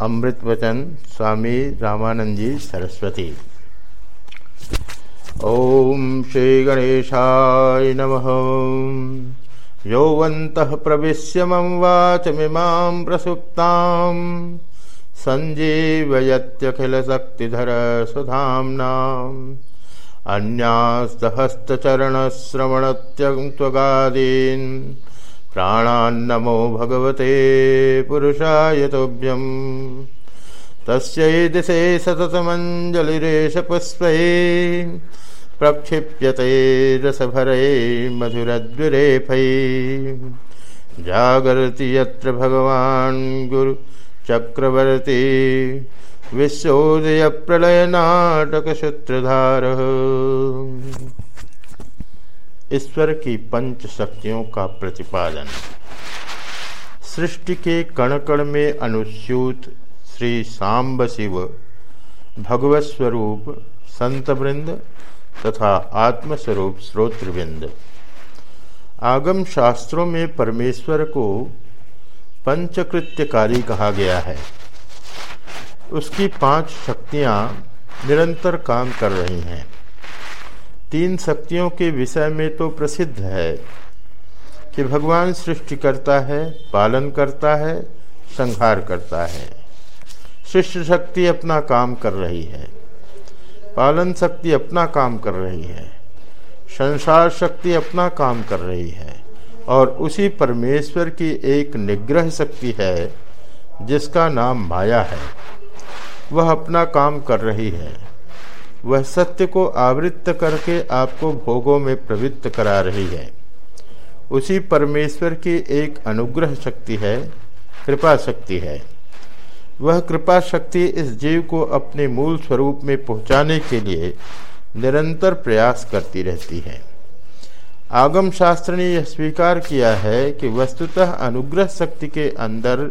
अमृत वचन स्वामी रामानंद जी सरस्वती। ओम श्री गणेशाय नमः। यौवन्तः प्रविश्य मम वाच वाचमिमां प्रसुप्तां सञ्जीवयत्यखिलशक्तिधर सुधाम्नाम्। अन्यास्तहस्तचरणश्रवणत्यङ्त्वगादीन् प्राणान्नमो भगवते पुरुषाय तुभ्यम्। तस्यै दिशे सततमञ्जलिरेष प्रक्षिप्यते रसभरे मधुरद्विरेफै। जागरति यत्र भगवान् गुरुचक्रवर्ती विश्वोदय प्रलय नाटक सूत्रधार ईश्वर की पंच शक्तियों का प्रतिपादन। सृष्टि के कण कण में अनुस्यूत श्री सांब शिव, भगवत स्वरूप संत वृंद तथा आत्मस्वरूप श्रोत्रविंद आगम शास्त्रों में परमेश्वर को पंचकृत्यकारी कहा गया है। उसकी पाँच शक्तियाँ निरंतर काम कर रही हैं। तीन शक्तियों के विषय में तो प्रसिद्ध है कि भगवान सृष्टि करता है, पालन करता है, संहार करता है। शिष्य शक्ति अपना काम कर रही है। पालन शक्ति अपना काम कर रही है। संसार शक्ति अपना काम कर रही है। और उसी परमेश्वर की एक निग्रह शक्ति है, जिसका नाम माया है। वह अपना काम कर रही है। वह सत्य को आवृत्त करके आपको भोगों में प्रवृत्त करा रही है। उसी परमेश्वर की एक अनुग्रह शक्ति है, कृपा शक्ति है। वह कृपा शक्ति इस जीव को अपने मूल स्वरूप में पहुँचाने के लिए निरंतर प्रयास करती रहती है। आगम शास्त्र ने यह स्वीकार किया है कि वस्तुतः अनुग्रह शक्ति के अंदर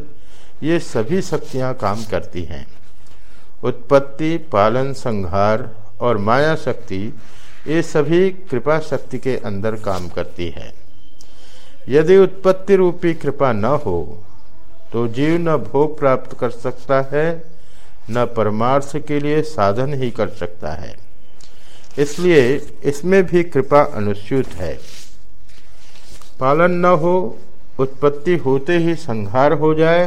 ये सभी शक्तियाँ काम करती हैं। उत्पत्ति, पालन, संहार और माया शक्ति ये सभी कृपा शक्ति के अंदर काम करती है। यदि उत्पत्ति रूपी कृपा न हो तो जीव न भोग प्राप्त कर सकता है, न परमार्थ के लिए साधन ही कर सकता है। इसलिए इसमें भी कृपा अनुस्यूत है। पालन न हो, उत्पत्ति होते ही संहार हो जाए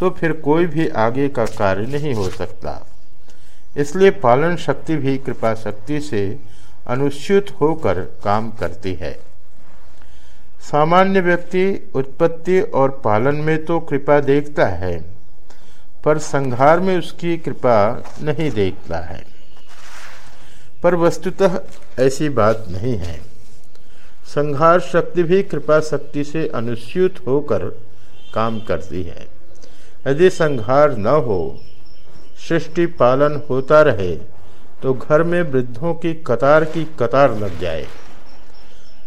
तो फिर कोई भी आगे का कार्य नहीं हो सकता। इसलिए पालन शक्ति भी कृपा शक्ति से अनुच्युत होकर काम करती है। सामान्य व्यक्ति उत्पत्ति और पालन में तो कृपा देखता है, पर संहार में उसकी कृपा नहीं देखता है। पर वस्तुतः ऐसी बात नहीं है। संहार शक्ति भी कृपा शक्ति से अनुच्युत होकर काम करती है। यदि संहार न हो सृष्टि पालन होता रहे तो घर में वृद्धों की कतार की कतार लग जाए।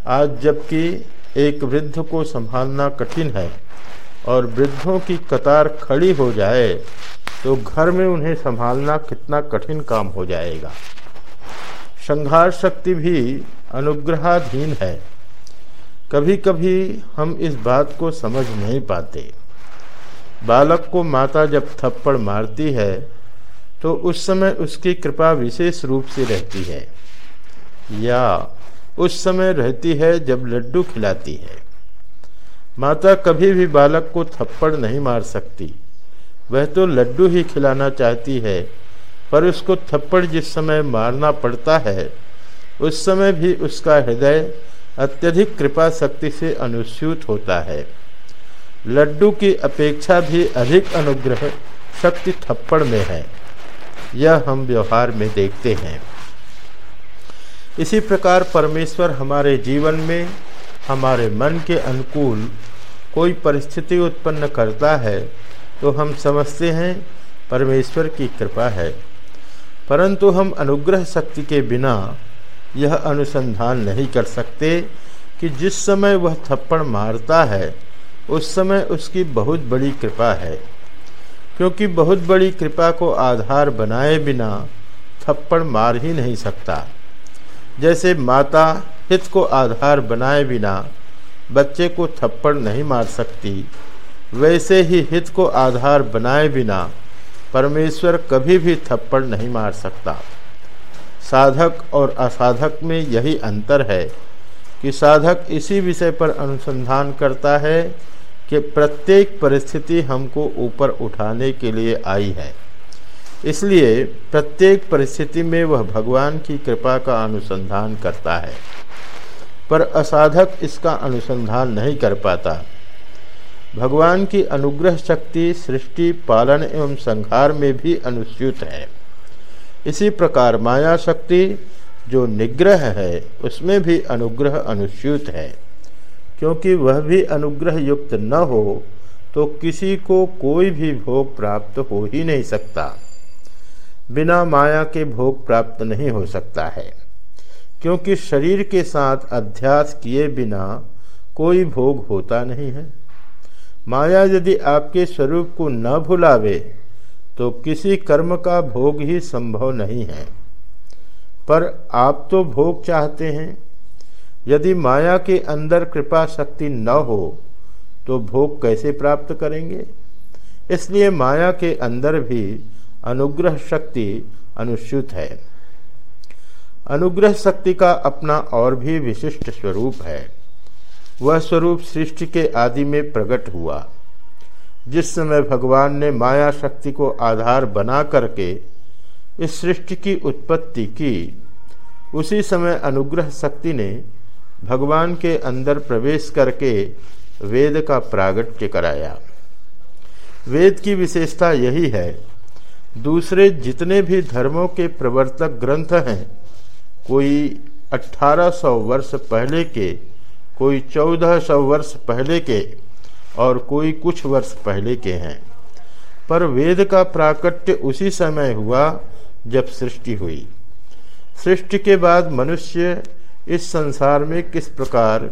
आज जबकि एक वृद्ध को संभालना कठिन है और वृद्धों की कतार खड़ी हो जाए तो घर में उन्हें संभालना कितना कठिन काम हो जाएगा। संहार शक्ति भी अनुग्रहाधीन है। कभी कभी हम इस बात को समझ नहीं पाते। बालक को माता जब थप्पड़ मारती है तो उस समय उसकी कृपा विशेष रूप से रहती है। या उस समय रहती है जब लड्डू खिलाती है। माता कभी भी बालक को थप्पड़ नहीं मार सकती। वह तो लड्डू ही खिलाना चाहती है, पर उसको थप्पड़ जिस समय मारना पड़ता है, उस समय भी उसका हृदय अत्यधिक कृपा शक्ति से अनुस्यूत होता है। लड्डू की अपेक्षा भी अधिक अनुग्रह शक्ति थप्पड़ में है। यह हम व्यवहार में देखते हैं। इसी प्रकार परमेश्वर हमारे जीवन में हमारे मन के अनुकूल कोई परिस्थिति उत्पन्न करता है तो हम समझते हैं परमेश्वर की कृपा है। परंतु हम अनुग्रह शक्ति के बिना यह अनुसंधान नहीं कर सकते कि जिस समय वह थप्पड़ मारता है, उस समय उसकी बहुत बड़ी कृपा है। क्योंकि बहुत बड़ी कृपा को आधार बनाए बिना थप्पड़ मार ही नहीं सकता। जैसे माता हित को आधार बनाए बिना बच्चे को थप्पड़ नहीं मार सकती, वैसे ही हित को आधार बनाए बिना परमेश्वर कभी भी थप्पड़ नहीं मार सकता। साधक और असाधक में यही अंतर है कि साधक इसी विषय पर अनुसंधान करता है कि प्रत्येक परिस्थिति हमको ऊपर उठाने के लिए आई है। इसलिए प्रत्येक परिस्थिति में वह भगवान की कृपा का अनुसंधान करता है। पर असाधक इसका अनुसंधान नहीं कर पाता। भगवान की अनुग्रह शक्ति, सृष्टि, पालन एवं संहार में भी अनुस्यूत है। इसी प्रकार माया शक्ति, जो निग्रह है, उसमें भी अनुग्रह अनुस्यूत है। क्योंकि वह भी अनुग्रह युक्त न हो तो किसी को कोई भी भोग प्राप्त हो ही नहीं सकता। बिना माया के भोग प्राप्त नहीं हो सकता है। क्योंकि शरीर के साथ अध्यास किए बिना कोई भोग होता नहीं है। माया यदि आपके स्वरूप को न भुलावे तो किसी कर्म का भोग ही संभव नहीं है। पर आप तो भोग चाहते हैं यदि माया के अंदर कृपा शक्ति न हो तो भोग कैसे प्राप्त करेंगे? इसलिए माया के अंदर भी अनुग्रह शक्ति अनुच्युत है। अनुग्रह शक्ति का अपना और भी विशिष्ट स्वरूप है। वह स्वरूप सृष्टि के आदि में प्रकट हुआ। जिस समय भगवान ने माया शक्ति को आधार बना करके इस सृष्टि की उत्पत्ति की, उसी समय अनुग्रह शक्ति ने भगवान के अंदर प्रवेश करके वेद का प्रागट्य कराया। वेद की विशेषता यही है, दूसरे जितने भी धर्मों के प्रवर्तक ग्रंथ हैं, कोई 1800 वर्ष पहले के, कोई 1400 वर्ष पहले के, और कोई कुछ वर्ष पहले के हैं। पर वेद का प्राकट्य उसी समय हुआ जब सृष्टि हुई। सृष्टि के बाद मनुष्य इस संसार में किस प्रकार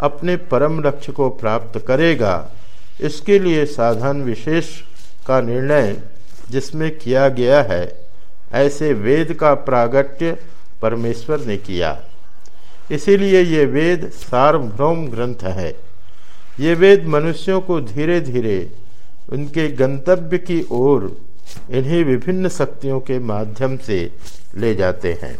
अपने परम लक्ष्य को प्राप्त करेगा, इसके लिए साधन विशेष का निर्णय जिसमें किया गया है, ऐसे वेद का प्रागट्य परमेश्वर ने किया। इसीलिए ये वेद सार्वभौम ग्रंथ है। ये वेद मनुष्यों को धीरे धीरे उनके गंतव्य की ओर इन्हीं विभिन्न शक्तियों के माध्यम से ले जाते हैं।